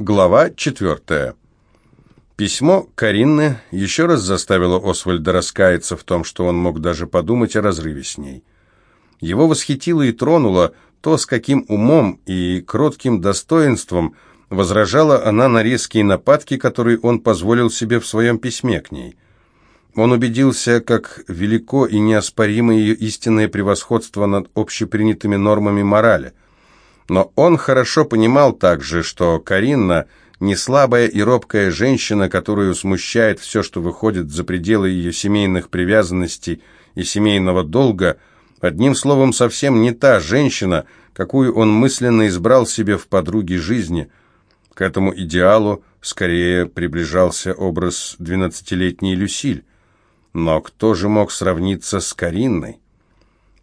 Глава четвертая. Письмо Каринны еще раз заставило Освальда раскаяться в том, что он мог даже подумать о разрыве с ней. Его восхитило и тронуло то, с каким умом и кротким достоинством возражала она на резкие нападки, которые он позволил себе в своем письме к ней. Он убедился, как велико и неоспоримо ее истинное превосходство над общепринятыми нормами морали – но он хорошо понимал также, что Каринна не слабая и робкая женщина, которую смущает все, что выходит за пределы ее семейных привязанностей и семейного долга, одним словом, совсем не та женщина, какую он мысленно избрал себе в подруге жизни. К этому идеалу скорее приближался образ двенадцатилетней Люсиль. Но кто же мог сравниться с Каринной?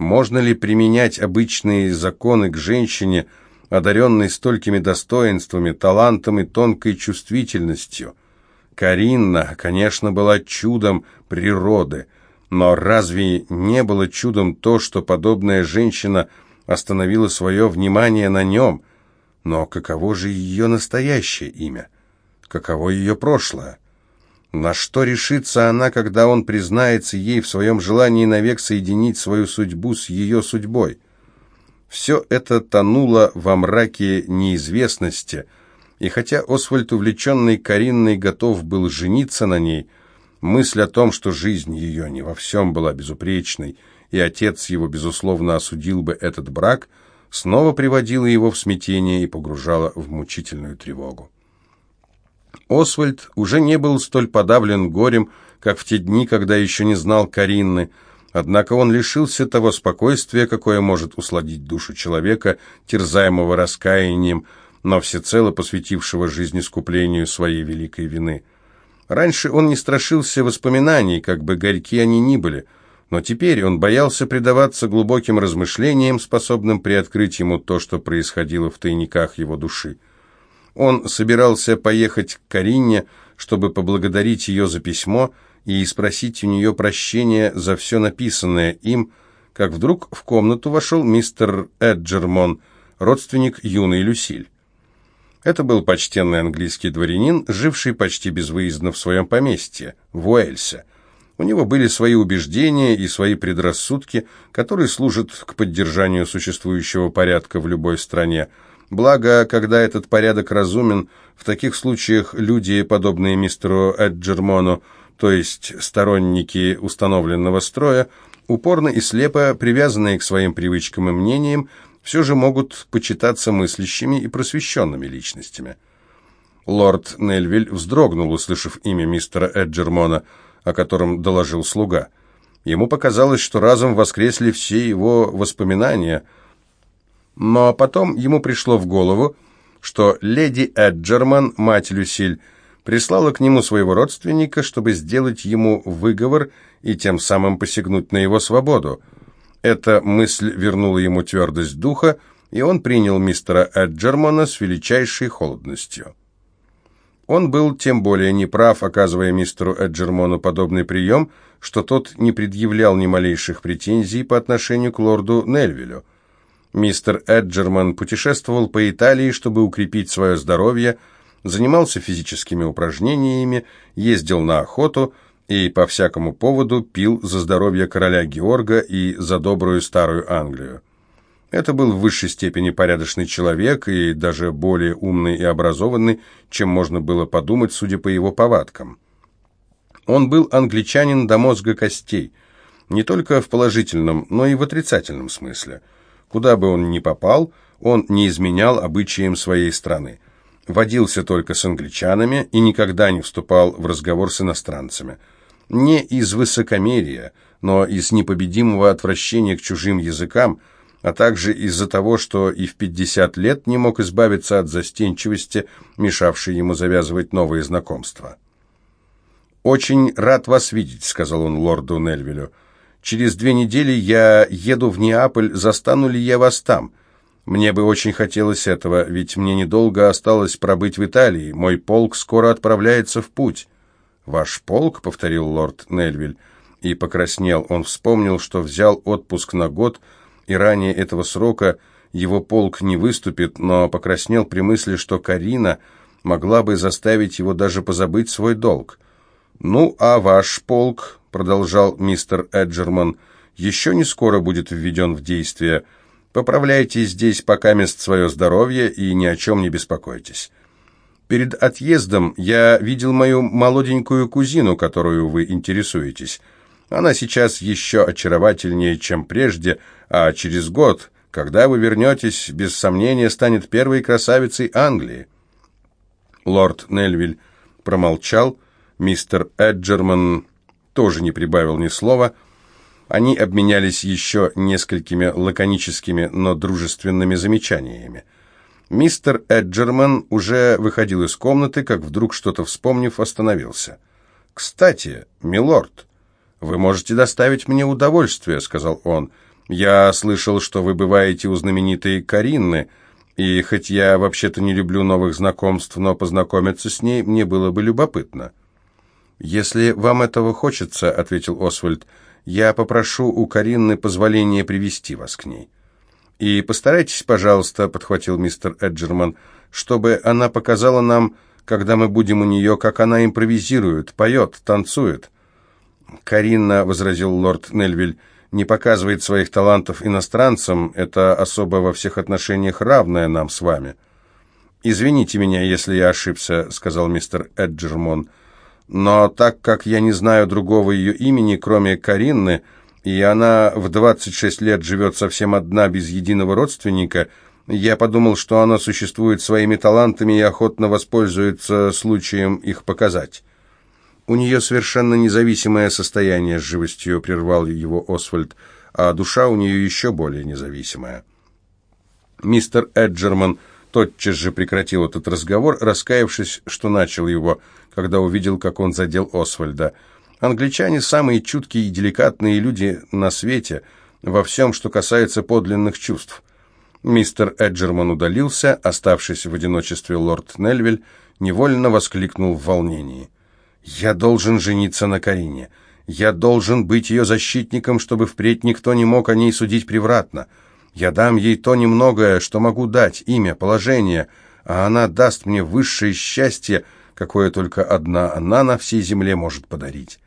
Можно ли применять обычные законы к женщине, одаренной столькими достоинствами, талантом и тонкой чувствительностью? Каринна, конечно, была чудом природы, но разве не было чудом то, что подобная женщина остановила свое внимание на нем? Но каково же ее настоящее имя? Каково ее прошлое? На что решится она, когда он признается ей в своем желании навек соединить свою судьбу с ее судьбой? Все это тонуло во мраке неизвестности, и хотя Освальд, увлеченный Каринной, готов был жениться на ней, мысль о том, что жизнь ее не во всем была безупречной, и отец его, безусловно, осудил бы этот брак, снова приводила его в смятение и погружала в мучительную тревогу. Освальд уже не был столь подавлен горем, как в те дни, когда еще не знал Каринны, однако он лишился того спокойствия, какое может усладить душу человека, терзаемого раскаянием, но всецело посвятившего жизни скуплению своей великой вины. Раньше он не страшился воспоминаний, как бы горьки они ни были, но теперь он боялся предаваться глубоким размышлениям, способным приоткрыть ему то, что происходило в тайниках его души. Он собирался поехать к Карине, чтобы поблагодарить ее за письмо и спросить у нее прощения за все написанное им, как вдруг в комнату вошел мистер Эджермон, родственник юной Люсиль. Это был почтенный английский дворянин, живший почти безвыездно в своем поместье, в Уэльсе. У него были свои убеждения и свои предрассудки, которые служат к поддержанию существующего порядка в любой стране – Благо, когда этот порядок разумен, в таких случаях люди, подобные мистеру Эджермону, то есть сторонники установленного строя, упорно и слепо привязанные к своим привычкам и мнениям, все же могут почитаться мыслящими и просвещенными личностями. Лорд Нельвиль вздрогнул, услышав имя мистера Эджермона, о котором доложил слуга. Ему показалось, что разом воскресли все его воспоминания – но потом ему пришло в голову, что леди Эджерман, мать Люсиль, прислала к нему своего родственника, чтобы сделать ему выговор и тем самым посягнуть на его свободу. Эта мысль вернула ему твердость духа, и он принял мистера Эджермана с величайшей холодностью. Он был тем более неправ, оказывая мистеру Эджермону подобный прием, что тот не предъявлял ни малейших претензий по отношению к лорду Нельвилю. Мистер Эджерман путешествовал по Италии, чтобы укрепить свое здоровье, занимался физическими упражнениями, ездил на охоту и по всякому поводу пил за здоровье короля Георга и за добрую старую Англию. Это был в высшей степени порядочный человек и даже более умный и образованный, чем можно было подумать, судя по его повадкам. Он был англичанин до мозга костей, не только в положительном, но и в отрицательном смысле – Куда бы он ни попал, он не изменял обычаям своей страны. Водился только с англичанами и никогда не вступал в разговор с иностранцами. Не из высокомерия, но из непобедимого отвращения к чужим языкам, а также из-за того, что и в 50 лет не мог избавиться от застенчивости, мешавшей ему завязывать новые знакомства. «Очень рад вас видеть», — сказал он лорду Нельвилю. Через две недели я еду в Неаполь, застану ли я вас там? Мне бы очень хотелось этого, ведь мне недолго осталось пробыть в Италии. Мой полк скоро отправляется в путь». «Ваш полк?» — повторил лорд Нельвиль. И покраснел. Он вспомнил, что взял отпуск на год, и ранее этого срока его полк не выступит, но покраснел при мысли, что Карина могла бы заставить его даже позабыть свой долг. «Ну, а ваш полк», — продолжал мистер Эджерман, — «еще не скоро будет введен в действие. Поправляйте здесь пока мест свое здоровье и ни о чем не беспокойтесь. Перед отъездом я видел мою молоденькую кузину, которую вы интересуетесь. Она сейчас еще очаровательнее, чем прежде, а через год, когда вы вернетесь, без сомнения станет первой красавицей Англии». Лорд Нельвиль промолчал, мистер Эджерман тоже не прибавил ни слова — они обменялись еще несколькими лаконическими, но дружественными замечаниями. Мистер Эджерман уже выходил из комнаты, как вдруг, что-то вспомнив, остановился. «Кстати, милорд, вы можете доставить мне удовольствие», — сказал он. «Я слышал, что вы бываете у знаменитой Каринны, и хоть я вообще-то не люблю новых знакомств, но познакомиться с ней мне было бы любопытно». «Если вам этого хочется», — ответил Освальд, — я попрошу у Каринны позволения привести вас к ней. И постарайтесь, пожалуйста, подхватил мистер Эджерман, чтобы она показала нам, когда мы будем у нее, как она импровизирует, поет, танцует. Каринна, возразил лорд Нельвиль, не показывает своих талантов иностранцам, это особо во всех отношениях равное нам с вами. «Извините меня, если я ошибся», — сказал мистер Эджермон, — но так как я не знаю другого ее имени, кроме Каринны, и она в 26 лет живет совсем одна, без единого родственника, я подумал, что она существует своими талантами и охотно воспользуется случаем их показать. У нее совершенно независимое состояние, с живостью прервал его Освальд, а душа у нее еще более независимая. Мистер Эджерман тотчас же прекратил этот разговор, раскаявшись, что начал его, когда увидел, как он задел Освальда. Англичане самые чуткие и деликатные люди на свете во всем, что касается подлинных чувств. Мистер Эджерман удалился, оставшись в одиночестве лорд Нельвиль, невольно воскликнул в волнении. «Я должен жениться на Карине. Я должен быть ее защитником, чтобы впредь никто не мог о ней судить превратно. Я дам ей то немногое, что могу дать, имя, положение, а она даст мне высшее счастье, какое только одна она на всей земле может подарить.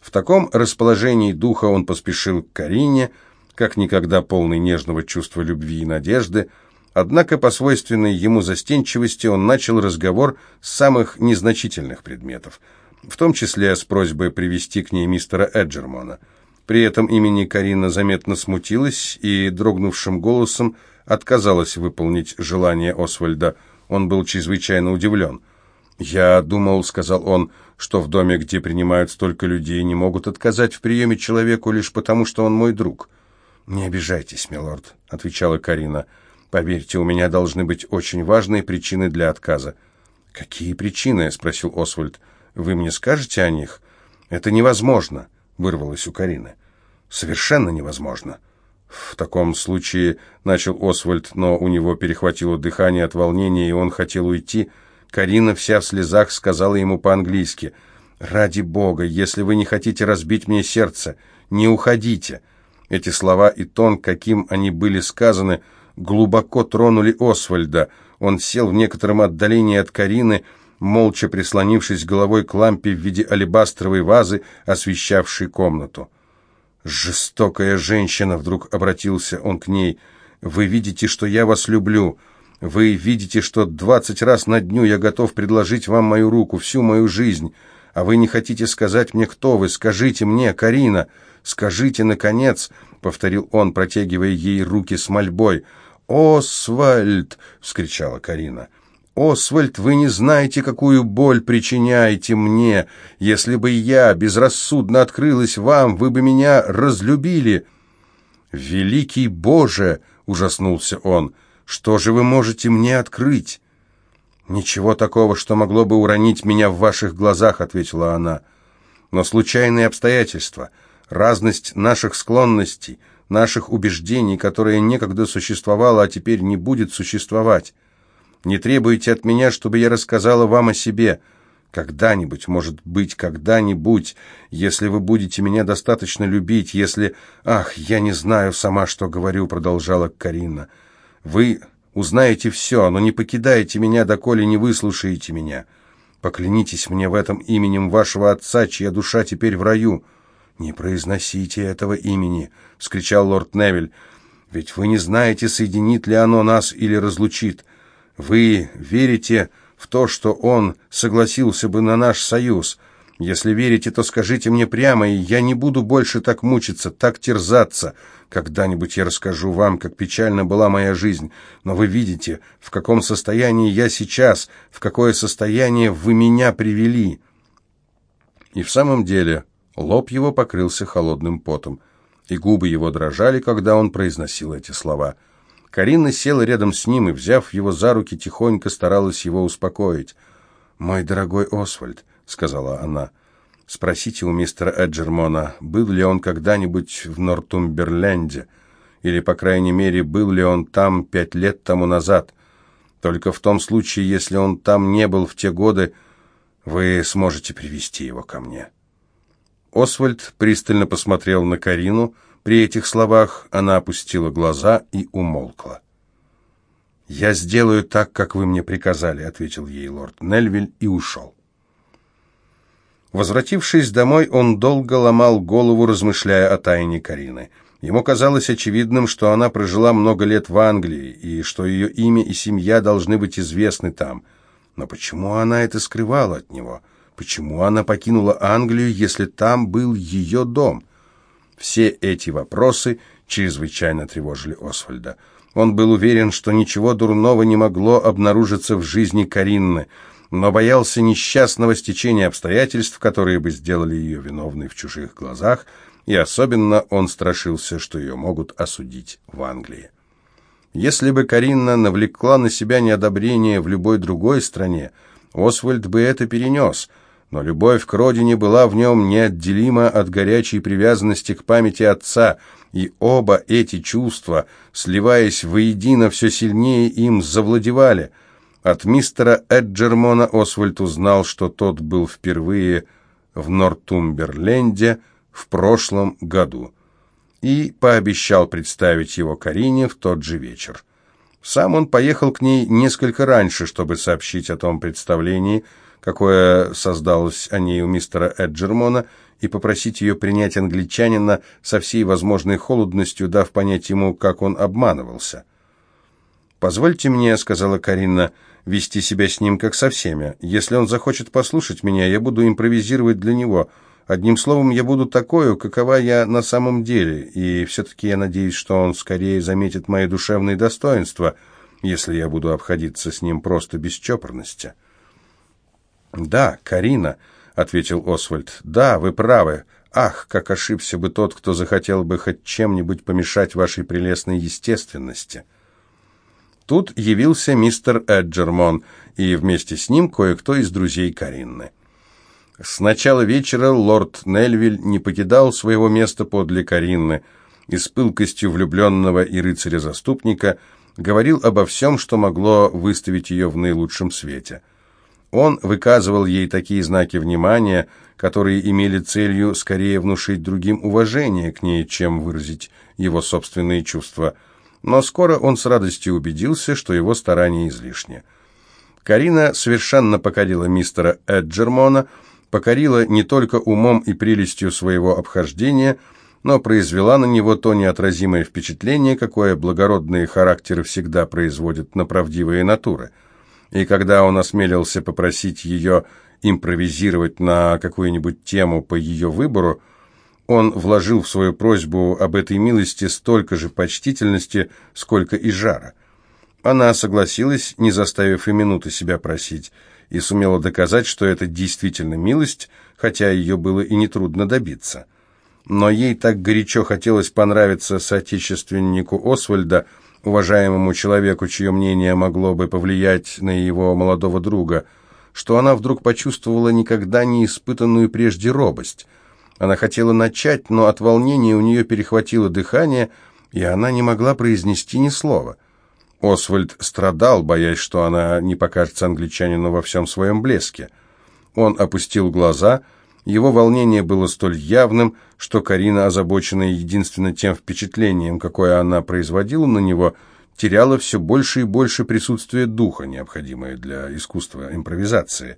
В таком расположении духа он поспешил к Карине, как никогда полный нежного чувства любви и надежды, однако по свойственной ему застенчивости он начал разговор с самых незначительных предметов, в том числе с просьбой привести к ней мистера Эджермона – при этом имени Карина заметно смутилась и дрогнувшим голосом отказалась выполнить желание Освальда. Он был чрезвычайно удивлен. «Я думал, — сказал он, — что в доме, где принимают столько людей, не могут отказать в приеме человеку лишь потому, что он мой друг». «Не обижайтесь, милорд», — отвечала Карина. «Поверьте, у меня должны быть очень важные причины для отказа». «Какие причины?» — спросил Освальд. «Вы мне скажете о них?» «Это невозможно» вырвалось у Карины. «Совершенно невозможно». В таком случае начал Освальд, но у него перехватило дыхание от волнения, и он хотел уйти. Карина вся в слезах сказала ему по-английски, «Ради Бога, если вы не хотите разбить мне сердце, не уходите». Эти слова и тон, каким они были сказаны, глубоко тронули Освальда. Он сел в некотором отдалении от Карины, молча прислонившись головой к лампе в виде алебастровой вазы, освещавшей комнату. «Жестокая женщина!» — вдруг обратился он к ней. «Вы видите, что я вас люблю. Вы видите, что двадцать раз на дню я готов предложить вам мою руку, всю мою жизнь. А вы не хотите сказать мне, кто вы? Скажите мне, Карина! Скажите, наконец!» — повторил он, протягивая ей руки с мольбой. «Освальд!» — вскричала Карина. «Освальд, вы не знаете, какую боль причиняете мне. Если бы я безрассудно открылась вам, вы бы меня разлюбили». «Великий Боже!» — ужаснулся он. «Что же вы можете мне открыть?» «Ничего такого, что могло бы уронить меня в ваших глазах», — ответила она. «Но случайные обстоятельства, разность наших склонностей, наших убеждений, которые некогда существовало, а теперь не будет существовать». Не требуйте от меня, чтобы я рассказала вам о себе. Когда-нибудь, может быть, когда-нибудь, если вы будете меня достаточно любить, если... Ах, я не знаю сама, что говорю, продолжала Карина. Вы узнаете все, но не покидайте меня, доколе не выслушаете меня. Поклянитесь мне в этом именем вашего отца, чья душа теперь в раю». «Не произносите этого имени!» — вскричал лорд Невиль. «Ведь вы не знаете, соединит ли оно нас или разлучит. Вы верите в то, что он согласился бы на наш союз. Если верите, то скажите мне прямо, и я не буду больше так мучиться, так терзаться. Когда-нибудь я расскажу вам, как печальна была моя жизнь, но вы видите, в каком состоянии я сейчас, в какое состояние вы меня привели». И в самом деле Лоб его покрылся холодным потом, и губы его дрожали, когда он произносил эти слова. Карина села рядом с ним и, взяв его за руки, тихонько старалась его успокоить. «Мой дорогой Освальд», — сказала она, — «спросите у мистера Эджермона, был ли он когда-нибудь в Нортумберленде, или, по крайней мере, был ли он там пять лет тому назад. Только в том случае, если он там не был в те годы, вы сможете привести его ко мне». Освальд пристально посмотрел на Карину. При этих словах она опустила глаза и умолкла. «Я сделаю так, как вы мне приказали», — ответил ей лорд Нельвиль и ушел. Возвратившись домой, он долго ломал голову, размышляя о тайне Карины. Ему казалось очевидным, что она прожила много лет в Англии, и что ее имя и семья должны быть известны там. Но почему она это скрывала от него? — Почему она покинула Англию, если там был ее дом? Все эти вопросы чрезвычайно тревожили Освальда. Он был уверен, что ничего дурного не могло обнаружиться в жизни Каринны, но боялся несчастного стечения обстоятельств, которые бы сделали ее виновной в чужих глазах, и особенно он страшился, что ее могут осудить в Англии. Если бы Каринна навлекла на себя неодобрение в любой другой стране, Освальд бы это перенес – но любовь к родине была в нем неотделима от горячей привязанности к памяти отца, и оба эти чувства, сливаясь воедино, все сильнее им завладевали. От мистера Эджермона Освальд узнал, что тот был впервые в Нортумберленде в прошлом году, и пообещал представить его Карине в тот же вечер. Сам он поехал к ней несколько раньше, чтобы сообщить о том представлении, какое создалось о ней у мистера Эджермона, и попросить ее принять англичанина со всей возможной холодностью, дав понять ему, как он обманывался. «Позвольте мне», — сказала Карина, — «вести себя с ним, как со всеми. Если он захочет послушать меня, я буду импровизировать для него. Одним словом, я буду такой, какова я на самом деле, и все-таки я надеюсь, что он скорее заметит мои душевные достоинства, если я буду обходиться с ним просто без чопорности». «Да, Карина», — ответил Освальд. «Да, вы правы. Ах, как ошибся бы тот, кто захотел бы хоть чем-нибудь помешать вашей прелестной естественности». Тут явился мистер Эджермон, и вместе с ним кое-кто из друзей Каринны. С начала вечера лорд Нельвиль не покидал своего места подле Каринны и с пылкостью влюбленного и рыцаря-заступника говорил обо всем, что могло выставить ее в наилучшем свете – он выказывал ей такие знаки внимания, которые имели целью скорее внушить другим уважение к ней, чем выразить его собственные чувства. Но скоро он с радостью убедился, что его старания излишни. Карина совершенно покорила мистера Эджермона, покорила не только умом и прелестью своего обхождения, но произвела на него то неотразимое впечатление, какое благородные характеры всегда производят на правдивые натуры – и когда он осмелился попросить ее импровизировать на какую-нибудь тему по ее выбору, он вложил в свою просьбу об этой милости столько же почтительности, сколько и жара. Она согласилась, не заставив и минуты себя просить, и сумела доказать, что это действительно милость, хотя ее было и нетрудно добиться. Но ей так горячо хотелось понравиться соотечественнику Освальда, уважаемому человеку, чье мнение могло бы повлиять на его молодого друга, что она вдруг почувствовала никогда не испытанную прежде робость. Она хотела начать, но от волнения у нее перехватило дыхание, и она не могла произнести ни слова. Освальд страдал, боясь, что она не покажется англичанину во всем своем блеске. Он опустил глаза его волнение было столь явным, что Карина, озабоченная единственно тем впечатлением, какое она производила на него, теряла все больше и больше присутствия духа, необходимое для искусства импровизации.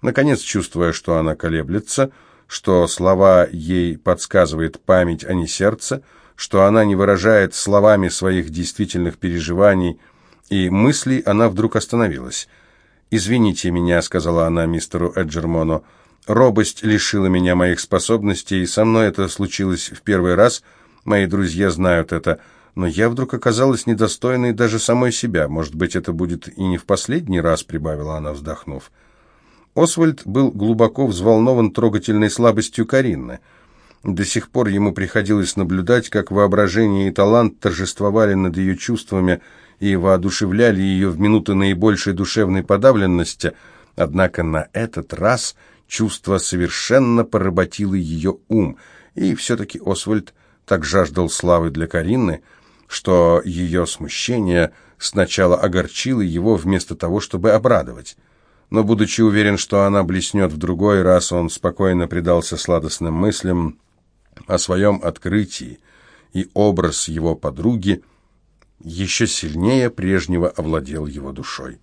Наконец, чувствуя, что она колеблется, что слова ей подсказывает память, а не сердце, что она не выражает словами своих действительных переживаний и мыслей, она вдруг остановилась. «Извините меня», — сказала она мистеру Эджермону, — «робость лишила меня моих способностей, и со мной это случилось в первый раз, мои друзья знают это, но я вдруг оказалась недостойной даже самой себя, может быть, это будет и не в последний раз», — прибавила она, вздохнув. Освальд был глубоко взволнован трогательной слабостью Каринны. До сих пор ему приходилось наблюдать, как воображение и талант торжествовали над ее чувствами и воодушевляли ее в минуты наибольшей душевной подавленности, однако на этот раз чувство совершенно поработило ее ум, и все-таки Освальд так жаждал славы для Каринны, что ее смущение сначала огорчило его вместо того, чтобы обрадовать но, будучи уверен, что она блеснет в другой раз, он спокойно предался сладостным мыслям о своем открытии, и образ его подруги еще сильнее прежнего овладел его душой.